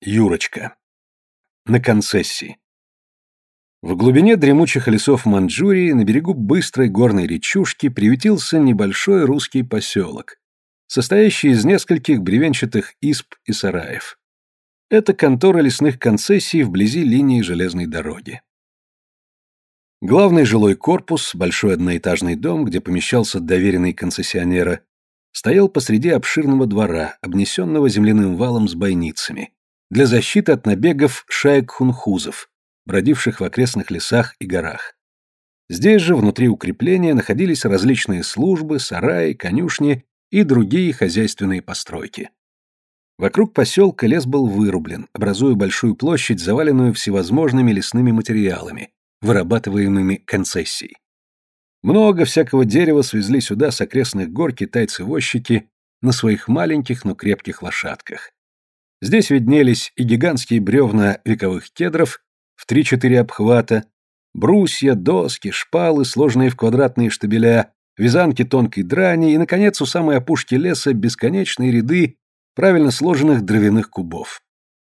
Юрочка. На концессии. В глубине дремучих лесов Манчжурии на берегу быстрой горной речушки приютился небольшой русский поселок, состоящий из нескольких бревенчатых исп и сараев. Это контора лесных концессий вблизи линии железной дороги. Главный жилой корпус, большой одноэтажный дом, где помещался доверенный концессионера, стоял посреди обширного двора, обнесенного земляным валом с бойницами, для защиты от набегов шаек хунхузов, бродивших в окрестных лесах и горах. Здесь же, внутри укрепления, находились различные службы, сараи, конюшни и другие хозяйственные постройки. Вокруг поселка лес был вырублен, образуя большую площадь, заваленную всевозможными лесными материалами, вырабатываемыми концессией. Много всякого дерева свезли сюда с окрестных гор китайцы-возчики на своих маленьких, но крепких лошадках. Здесь виднелись и гигантские бревна вековых кедров в 3-4 обхвата, брусья, доски, шпалы, сложенные в квадратные штабеля, вязанки тонкой драни и, наконец, у самой опушки леса бесконечные ряды правильно сложенных дровяных кубов.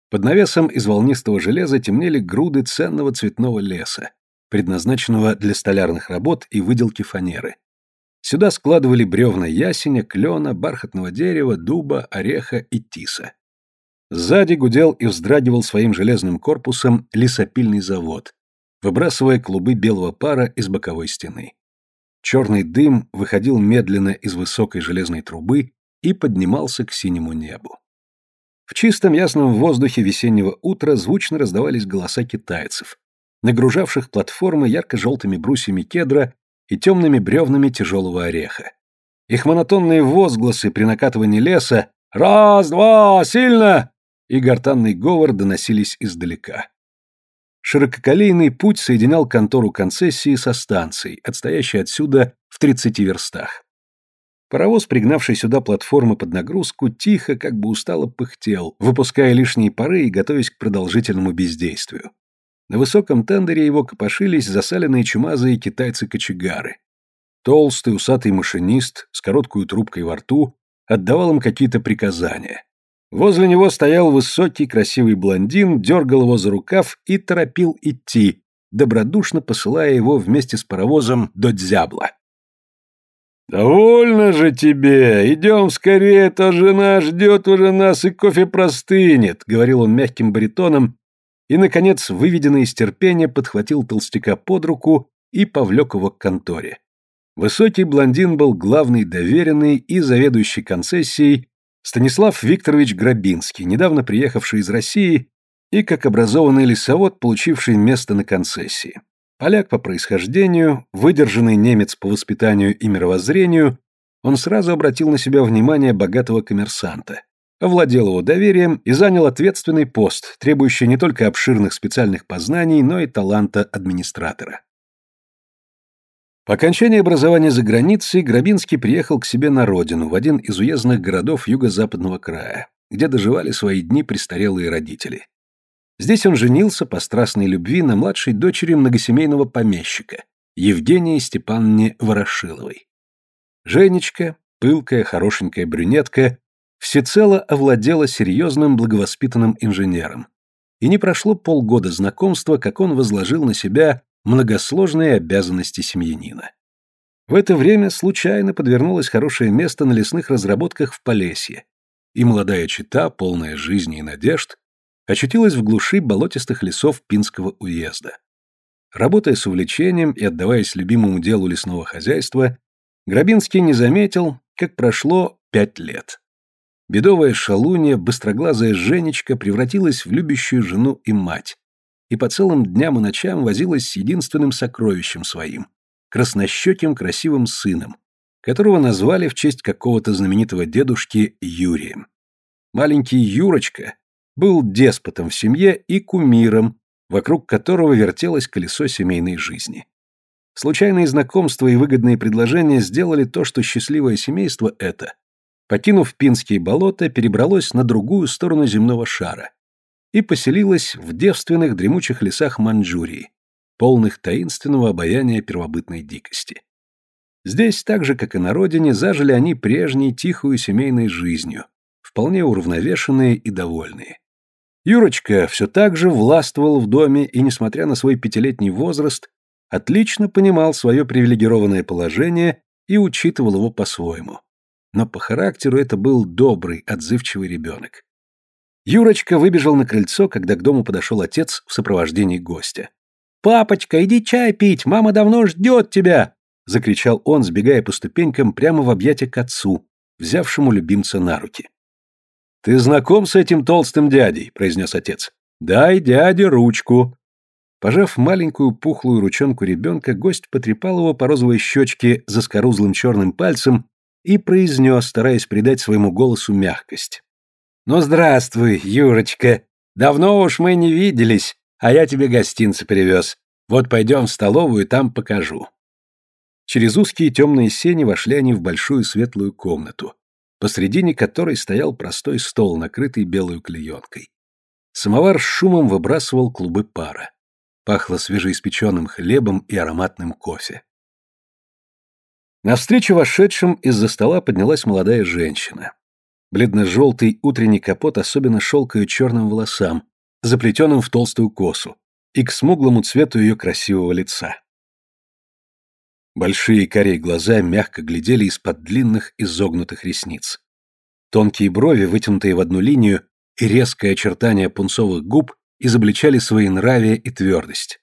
Под навесом из волнистого железа темнели груды ценного цветного леса, предназначенного для столярных работ и выделки фанеры. Сюда складывали бревна ясеня, клена, бархатного дерева, дуба, ореха и тиса. Сзади гудел и вздрагивал своим железным корпусом лесопильный завод, выбрасывая клубы белого пара из боковой стены. Черный дым выходил медленно из высокой железной трубы и поднимался к синему небу. В чистом ясном воздухе весеннего утра звучно раздавались голоса китайцев, нагружавших платформы ярко-желтыми брусьями кедра и темными бревнами тяжелого ореха. Их монотонные возгласы при накатывании леса «Раз, два, сильно!» И гортанный говор доносились издалека. Ширококолейный путь соединял контору концессии со станцией, отстоящей отсюда в 30 верстах. Паровоз, пригнавший сюда платформы под нагрузку, тихо, как бы устало пыхтел, выпуская лишние пары и готовясь к продолжительному бездействию. На высоком тендере его копошились засаленные чумазые китайцы-кочегары. Толстый усатый машинист с короткой трубкой во рту отдавал им какие-то приказания. Возле него стоял высокий красивый блондин, дергал его за рукав и торопил идти, добродушно посылая его вместе с паровозом до Дзябла. «Довольно же тебе! Идем скорее, то жена ждет уже нас, и кофе простынет», — говорил он мягким баритоном, и, наконец, выведенный из терпения, подхватил толстяка под руку и повлек его к конторе. Высокий блондин был главный доверенный и заведующий концессией Станислав Викторович Грабинский, недавно приехавший из России и как образованный лесовод, получивший место на концессии. Поляк по происхождению, выдержанный немец по воспитанию и мировоззрению, он сразу обратил на себя внимание богатого коммерсанта, овладел его доверием и занял ответственный пост, требующий не только обширных специальных познаний, но и таланта администратора. По окончании образования за границей Грабинский приехал к себе на родину, в один из уездных городов юго-западного края, где доживали свои дни престарелые родители. Здесь он женился по страстной любви на младшей дочери многосемейного помещика, Евгении Степановне Ворошиловой. Женечка, пылкая, хорошенькая брюнетка, всецело овладела серьезным благовоспитанным инженером. И не прошло полгода знакомства, как он возложил на себя многосложные обязанности семьянина. В это время случайно подвернулось хорошее место на лесных разработках в Полесье, и молодая чита, полная жизни и надежд, очутилась в глуши болотистых лесов Пинского уезда. Работая с увлечением и отдаваясь любимому делу лесного хозяйства, Грабинский не заметил, как прошло пять лет. Бедовая шалунья, быстроглазая Женечка превратилась в любящую жену и мать, и по целым дням и ночам возилась с единственным сокровищем своим — краснощеким красивым сыном, которого назвали в честь какого-то знаменитого дедушки Юрием. Маленький Юрочка был деспотом в семье и кумиром, вокруг которого вертелось колесо семейной жизни. Случайные знакомства и выгодные предложения сделали то, что счастливое семейство это, покинув Пинские болота, перебралось на другую сторону земного шара и поселилась в девственных дремучих лесах Манчжурии, полных таинственного обаяния первобытной дикости. Здесь, так же, как и на родине, зажили они прежней тихую семейной жизнью, вполне уравновешенные и довольные. Юрочка все так же властвовал в доме и, несмотря на свой пятилетний возраст, отлично понимал свое привилегированное положение и учитывал его по-своему. Но по характеру это был добрый, отзывчивый ребенок. Юрочка выбежал на крыльцо, когда к дому подошел отец в сопровождении гостя. «Папочка, иди чай пить, мама давно ждет тебя!» — закричал он, сбегая по ступенькам прямо в объятия к отцу, взявшему любимца на руки. «Ты знаком с этим толстым дядей?» — произнес отец. «Дай дяде ручку». Пожав маленькую пухлую ручонку ребенка, гость потрепал его по розовой щечке за скорузлым черным пальцем и произнес, стараясь придать своему голосу мягкость. «Ну, здравствуй, Юрочка. Давно уж мы не виделись, а я тебе гостинцы привез. Вот пойдем в столовую, там покажу». Через узкие темные сени вошли они в большую светлую комнату посредине которой стоял простой стол, накрытый белой клеенкой. Самовар с шумом выбрасывал клубы пара. Пахло свежеиспеченным хлебом и ароматным кофе. Навстречу вошедшим из-за стола поднялась молодая женщина. Бледно-желтый утренний капот особенно шел к черным волосам, заплетенным в толстую косу, и к смуглому цвету ее красивого лица. Большие корей глаза мягко глядели из-под длинных изогнутых ресниц. Тонкие брови, вытянутые в одну линию, и резкое очертание пунцовых губ изобличали свои нравие и твердость.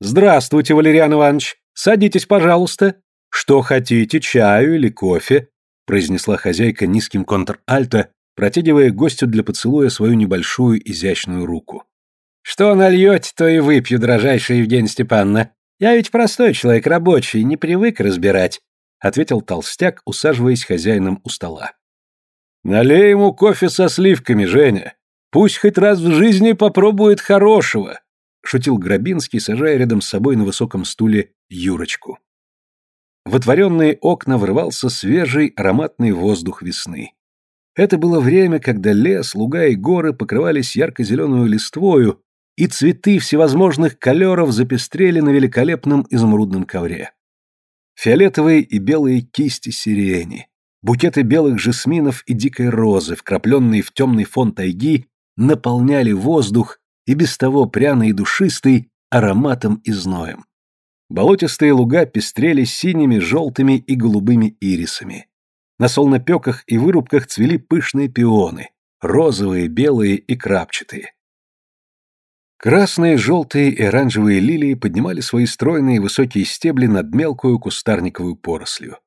«Здравствуйте, Валериан Иванович! Садитесь, пожалуйста! Что хотите, чаю или кофе?» Произнесла хозяйка низким контр-альто, протягивая гостю для поцелуя свою небольшую изящную руку. «Что нальете, то и выпью, дрожайшая Евгения Степановна. «Я ведь простой человек рабочий, не привык разбирать», — ответил толстяк, усаживаясь хозяином у стола. «Налей ему кофе со сливками, Женя. Пусть хоть раз в жизни попробует хорошего», — шутил Грабинский, сажая рядом с собой на высоком стуле Юрочку. В отворенные окна врывался свежий ароматный воздух весны. Это было время, когда лес, луга и горы покрывались ярко-зеленую листвою, и цветы всевозможных колеров запестрели на великолепном изумрудном ковре. Фиолетовые и белые кисти сирени, букеты белых жасминов и дикой розы, вкрапленные в темный фон тайги, наполняли воздух и без того пряный и душистый ароматом и зноем. Болотистые луга пестрели синими, желтыми и голубыми ирисами. На солнопеках и вырубках цвели пышные пионы, розовые, белые и крапчатые. Красные, желтые и оранжевые лилии поднимали свои стройные высокие стебли над мелкую кустарниковую порослью.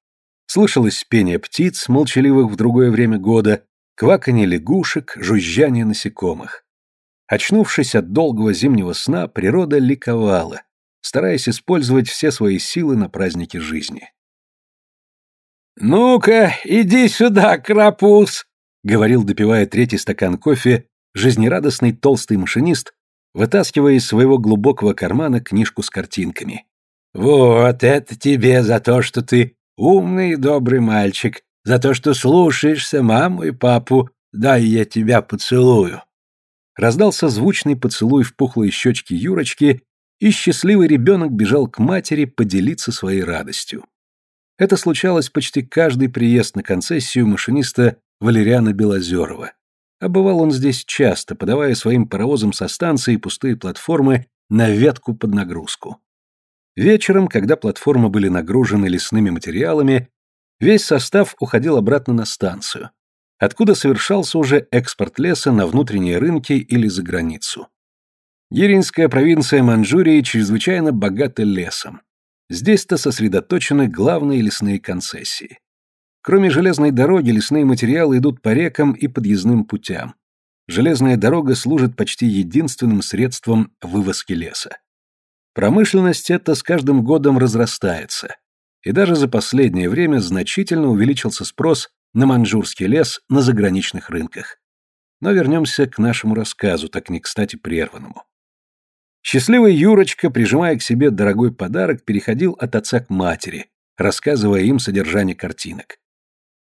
Слышалось пение птиц, молчаливых в другое время года, кваканье лягушек, жужжание насекомых. Очнувшись от долгого зимнего сна, природа ликовала, стараясь использовать все свои силы на празднике жизни. «Ну-ка, иди сюда, крапус!» — говорил, допивая третий стакан кофе, жизнерадостный толстый машинист, вытаскивая из своего глубокого кармана книжку с картинками. «Вот это тебе за то, что ты умный и добрый мальчик, за то, что слушаешься маму и папу, дай я тебя поцелую». Раздался звучный поцелуй в пухлые щечки Юрочки, и счастливый ребенок бежал к матери поделиться своей радостью. Это случалось почти каждый приезд на концессию машиниста Валериана Белозерова. А бывал он здесь часто, подавая своим паровозам со станции пустые платформы на ветку под нагрузку. Вечером, когда платформы были нагружены лесными материалами, весь состав уходил обратно на станцию, откуда совершался уже экспорт леса на внутренние рынки или за границу. Еринская провинция Манчжурии чрезвычайно богата лесом. Здесь-то сосредоточены главные лесные концессии. Кроме железной дороги, лесные материалы идут по рекам и подъездным путям. Железная дорога служит почти единственным средством вывозки леса. Промышленность эта с каждым годом разрастается, и даже за последнее время значительно увеличился спрос на маньчжурский лес на заграничных рынках. Но вернемся к нашему рассказу, так не кстати прерванному. Счастливый Юрочка, прижимая к себе дорогой подарок, переходил от отца к матери, рассказывая им содержание картинок.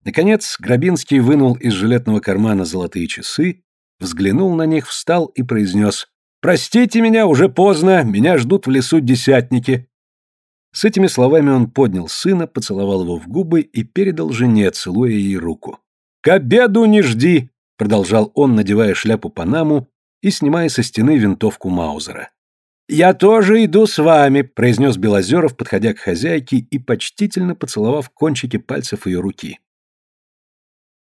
Наконец, Грабинский вынул из жилетного кармана золотые часы, взглянул на них, встал и произнес «Простите меня, уже поздно, меня ждут в лесу десятники». С этими словами он поднял сына, поцеловал его в губы и передал жене, целуя ей руку. «К обеду не жди!» — продолжал он, надевая шляпу Панаму и снимая со стены винтовку Маузера. «Я тоже иду с вами», — произнес Белозеров, подходя к хозяйке и почтительно поцеловав кончики пальцев ее руки.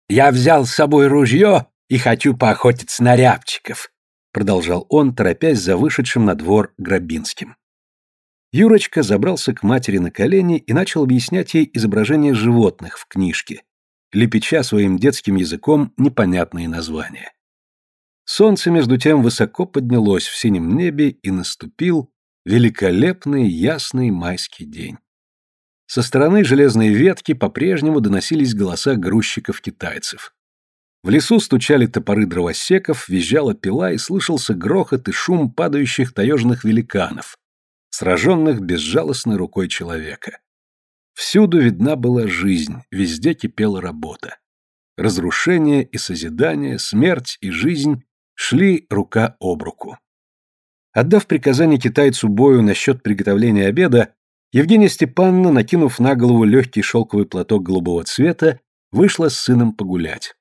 «Я взял с собой ружье и хочу поохотиться на рябчиков», — продолжал он, торопясь за вышедшим на двор Грабинским. Юрочка забрался к матери на колени и начал объяснять ей изображения животных в книжке, лепеча своим детским языком непонятные названия. Солнце, между тем, высоко поднялось в синем небе и наступил великолепный ясный майский день. Со стороны железной ветки по-прежнему доносились голоса грузчиков-китайцев. В лесу стучали топоры дровосеков, визжала пила и слышался грохот и шум падающих таежных великанов, сраженных безжалостной рукой человека. Всюду видна была жизнь, везде кипела работа. Разрушение и созидание, смерть и жизнь шли рука об руку. Отдав приказание китайцу Бою насчет приготовления обеда, Евгения Степановна, накинув на голову легкий шелковый платок голубого цвета, вышла с сыном погулять.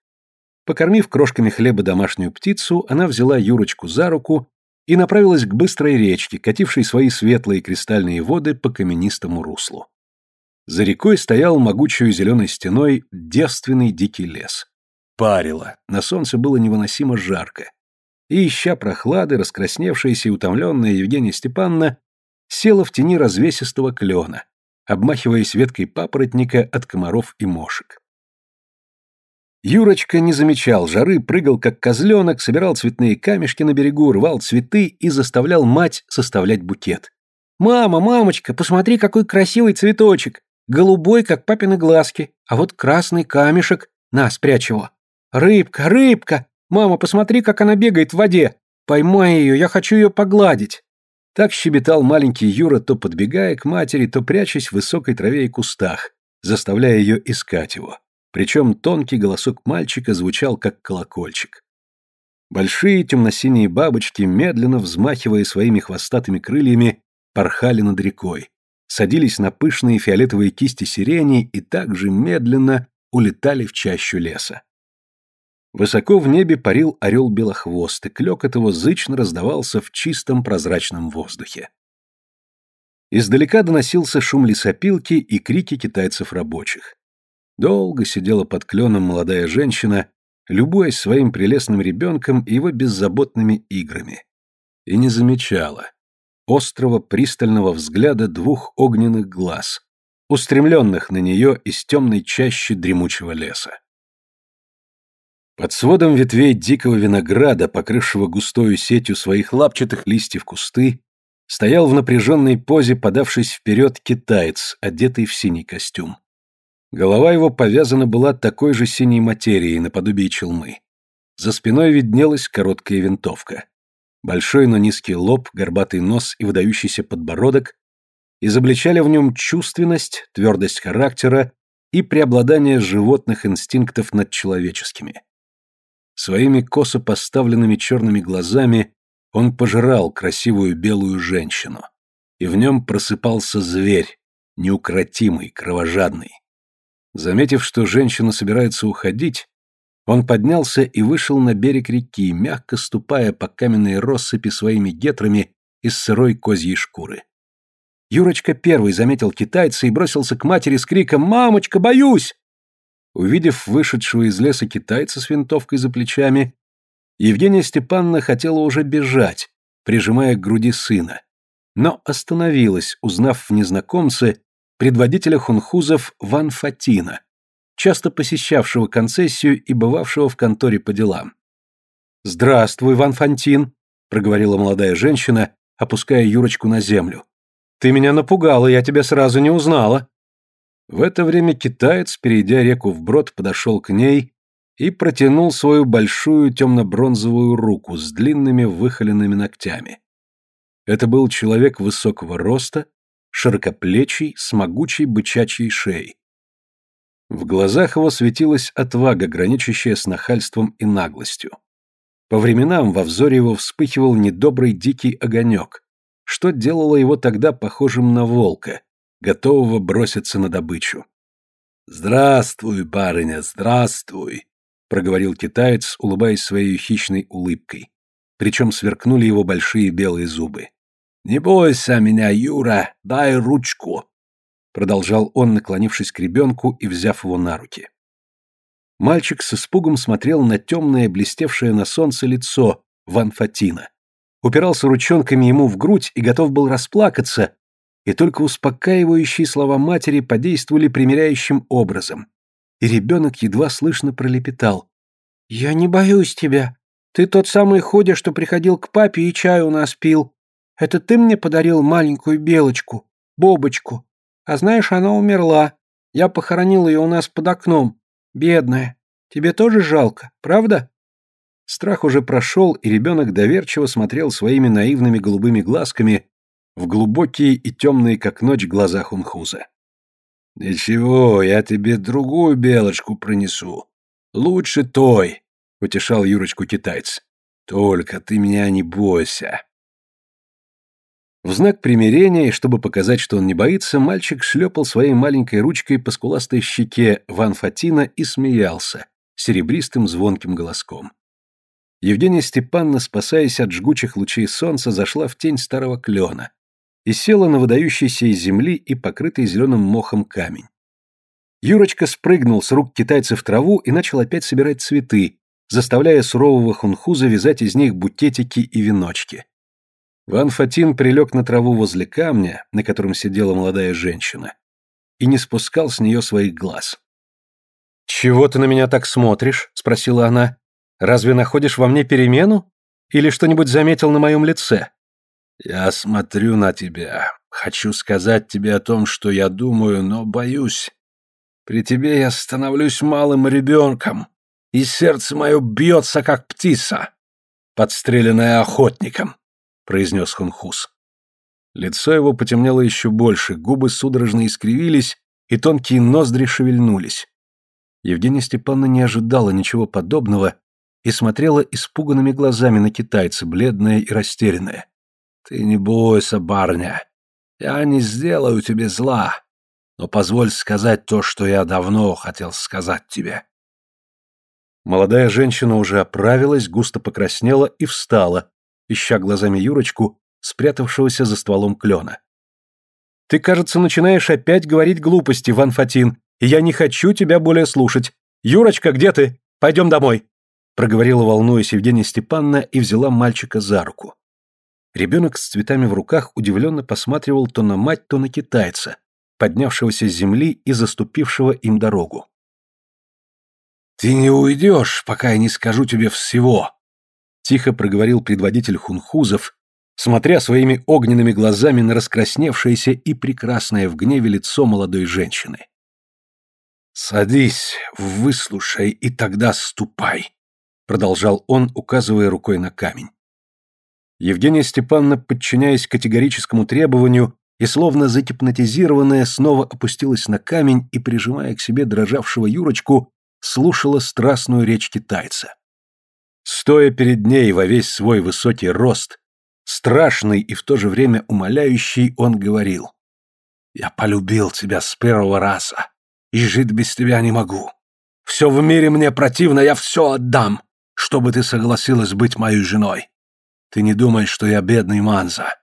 Покормив крошками хлеба домашнюю птицу, она взяла Юрочку за руку и направилась к быстрой речке, катившей свои светлые кристальные воды по каменистому руслу. За рекой стоял могучей зеленой стеной девственный дикий лес. Парило, на солнце было невыносимо жарко и, ища прохлады, раскрасневшаяся и утомленная Евгения Степановна села в тени развесистого клена, обмахиваясь веткой папоротника от комаров и мошек. Юрочка не замечал жары, прыгал как козленок, собирал цветные камешки на берегу, рвал цветы и заставлял мать составлять букет. «Мама, мамочка, посмотри, какой красивый цветочек! Голубой, как папины глазки, а вот красный камешек, на, спрячь его! Рыбка, рыбка! «Мама, посмотри, как она бегает в воде! Поймай ее, я хочу ее погладить!» Так щебетал маленький Юра, то подбегая к матери, то прячась в высокой траве и кустах, заставляя ее искать его. Причем тонкий голосок мальчика звучал, как колокольчик. Большие темно-синие бабочки, медленно взмахивая своими хвостатыми крыльями, порхали над рекой, садились на пышные фиолетовые кисти сирени и также медленно улетали в чащу леса. Высоко в небе парил орел белохвост, и клёкот его зычно раздавался в чистом прозрачном воздухе. Издалека доносился шум лесопилки и крики китайцев-рабочих. Долго сидела под кленом молодая женщина, любуясь своим прелестным ребенком и его беззаботными играми. И не замечала острого пристального взгляда двух огненных глаз, устремленных на нее из темной чащи дремучего леса. Под сводом ветвей дикого винограда, покрывшего густою сетью своих лапчатых листьев кусты, стоял в напряженной позе, подавшись вперед, китаец, одетый в синий костюм. Голова его повязана была такой же синей материей, наподобие челмы. За спиной виднелась короткая винтовка. Большой, но низкий лоб, горбатый нос и выдающийся подбородок изобличали в нем чувственность, твердость характера и преобладание животных инстинктов над человеческими. Своими косо поставленными черными глазами он пожирал красивую белую женщину. И в нем просыпался зверь, неукротимый, кровожадный. Заметив, что женщина собирается уходить, он поднялся и вышел на берег реки, мягко ступая по каменной россыпи своими гетрами из сырой козьей шкуры. Юрочка первый заметил китайца и бросился к матери с криком «Мамочка, боюсь!» Увидев вышедшего из леса китайца с винтовкой за плечами, Евгения Степановна хотела уже бежать, прижимая к груди сына, но остановилась, узнав в незнакомце предводителя хунхузов Ван Фатина, часто посещавшего концессию и бывавшего в конторе по делам. «Здравствуй, Ван Фантин», — проговорила молодая женщина, опуская Юрочку на землю. «Ты меня напугала, я тебя сразу не узнала». В это время китаец, перейдя реку вброд, подошел к ней и протянул свою большую темно-бронзовую руку с длинными выхоленными ногтями. Это был человек высокого роста, широкоплечий, с могучей бычачьей шеей. В глазах его светилась отвага, граничащая с нахальством и наглостью. По временам во взоре его вспыхивал недобрый дикий огонек, что делало его тогда похожим на волка, готового броситься на добычу. «Здравствуй, барыня, здравствуй!» — проговорил китаец, улыбаясь своей хищной улыбкой. причем сверкнули его большие белые зубы. «Не бойся меня, Юра, дай ручку!» Продолжал он, наклонившись к ребенку и взяв его на руки. Мальчик с испугом смотрел на темное, блестевшее на солнце лицо Ван Фатина. Упирался ручонками ему в грудь и готов был расплакаться, и только успокаивающие слова матери подействовали примиряющим образом. И ребенок едва слышно пролепетал. «Я не боюсь тебя. Ты тот самый Ходя, что приходил к папе и чай у нас пил. Это ты мне подарил маленькую белочку, Бобочку. А знаешь, она умерла. Я похоронил ее у нас под окном. Бедная. Тебе тоже жалко, правда?» Страх уже прошел, и ребенок доверчиво смотрел своими наивными голубыми глазками в глубокие и темные, как ночь, глаза Хунхуза. «Ничего, я тебе другую белочку принесу. Лучше той», — утешал Юрочку китайц. «Только ты меня не бойся». В знак примирения, и чтобы показать, что он не боится, мальчик шлепал своей маленькой ручкой по скуластой щеке Ван Фатина и смеялся серебристым звонким голоском. Евгения Степановна, спасаясь от жгучих лучей солнца, зашла в тень старого клена и села на выдающийся из земли и покрытый зеленым мохом камень. Юрочка спрыгнул с рук китайца в траву и начал опять собирать цветы, заставляя сурового хунхуза вязать из них букетики и веночки. Ван Фатин прилег на траву возле камня, на котором сидела молодая женщина, и не спускал с нее своих глаз. «Чего ты на меня так смотришь?» — спросила она. Разве находишь во мне перемену? Или что-нибудь заметил на моем лице? Я смотрю на тебя. Хочу сказать тебе о том, что я думаю, но боюсь. При тебе я становлюсь малым ребенком, и сердце мое бьется, как птица, подстреленная охотником, произнес Хунхус. Лицо его потемнело еще больше, губы судорожно искривились, и тонкие ноздри шевельнулись. Евгения Степановна не ожидала ничего подобного и смотрела испуганными глазами на китайца, бледная и растерянная. «Ты не бойся, барня. Я не сделаю тебе зла, но позволь сказать то, что я давно хотел сказать тебе». Молодая женщина уже оправилась, густо покраснела и встала, ища глазами Юрочку, спрятавшегося за стволом клена. «Ты, кажется, начинаешь опять говорить глупости, Ван Фатин, и я не хочу тебя более слушать. Юрочка, где ты? Пойдем домой!» проговорила волнуясь Евгения Степановна и взяла мальчика за руку. Ребенок с цветами в руках удивленно посматривал то на мать, то на китайца, поднявшегося с земли и заступившего им дорогу. «Ты не уйдешь, пока я не скажу тебе всего», — тихо проговорил предводитель хунхузов, смотря своими огненными глазами на раскрасневшееся и прекрасное в гневе лицо молодой женщины. «Садись, выслушай, и тогда ступай продолжал он, указывая рукой на камень. Евгения Степановна, подчиняясь категорическому требованию и словно загипнотизированная, снова опустилась на камень и, прижимая к себе дрожавшего Юрочку, слушала страстную речь китайца. Стоя перед ней во весь свой высокий рост, страшный и в то же время умоляющий, он говорил. «Я полюбил тебя с первого раза, и жить без тебя не могу. Все в мире мне противно, я все отдам чтобы ты согласилась быть моей женой. Ты не думай, что я бедный манза.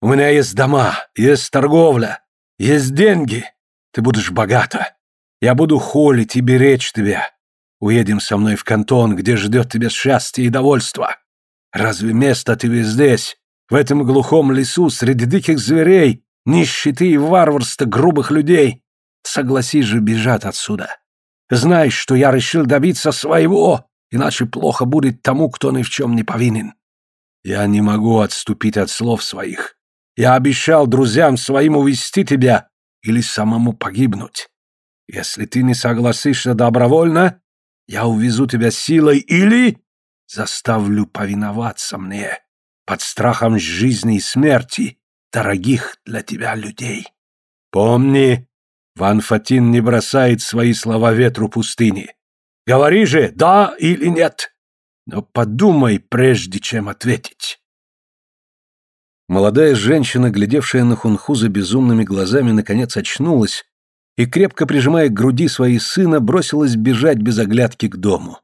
У меня есть дома, есть торговля, есть деньги. Ты будешь богата. Я буду холить и беречь тебя. Уедем со мной в кантон, где ждет тебя счастье и довольство. Разве место тебе здесь, в этом глухом лесу, среди диких зверей, нищеты и варварства грубых людей? Согласись же бежать отсюда. Знай, что я решил добиться своего, иначе плохо будет тому, кто ни в чем не повинен. Я не могу отступить от слов своих. Я обещал друзьям своим увести тебя или самому погибнуть. Если ты не согласишься добровольно, я увезу тебя силой или заставлю повиноваться мне под страхом жизни и смерти дорогих для тебя людей. Помни, Ван Фатин не бросает свои слова ветру пустыни. Говори же, да или нет. Но подумай, прежде чем ответить. Молодая женщина, глядевшая на Хунхуза безумными глазами, наконец очнулась и, крепко прижимая к груди своей сына, бросилась бежать без оглядки к дому.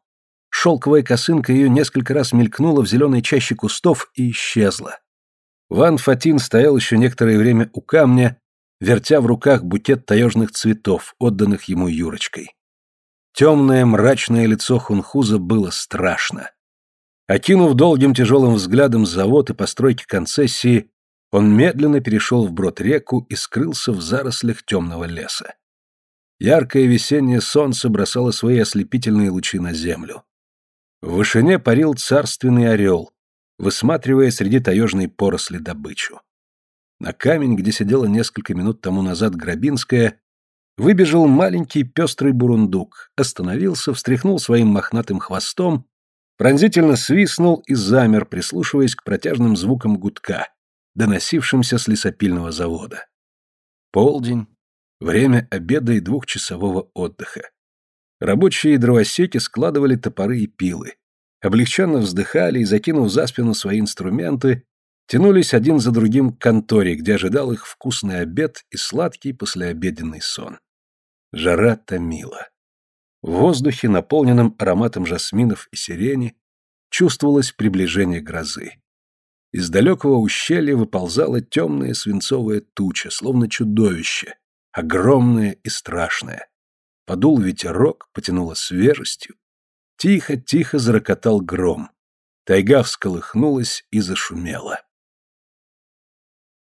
Шелковая косынка ее несколько раз мелькнула в зеленой чаще кустов и исчезла. Ван Фатин стоял еще некоторое время у камня, вертя в руках букет таежных цветов, отданных ему Юрочкой. Темное мрачное лицо Хунхуза было страшно. Окинув долгим тяжелым взглядом завод и постройки концессии, он медленно перешел вброд реку и скрылся в зарослях темного леса. Яркое весеннее солнце бросало свои ослепительные лучи на землю. В вышине парил царственный орел, высматривая среди таежной поросли добычу. На камень, где сидела несколько минут тому назад Грабинская, выбежал маленький пестрый бурундук, остановился, встряхнул своим мохнатым хвостом, пронзительно свистнул и замер, прислушиваясь к протяжным звукам гудка, доносившимся с лесопильного завода. Полдень, время обеда и двухчасового отдыха. Рабочие дровосеки складывали топоры и пилы, облегченно вздыхали и, закинув за спину свои инструменты, тянулись один за другим к конторе, где ожидал их вкусный обед и сладкий послеобеденный сон. Жара томила. В воздухе, наполненном ароматом жасминов и сирени, чувствовалось приближение грозы. Из далекого ущелья выползала темная свинцовая туча, словно чудовище, огромное и страшное. Подул ветерок, потянуло свежестью. Тихо-тихо зарокотал гром. Тайга всколыхнулась и зашумела.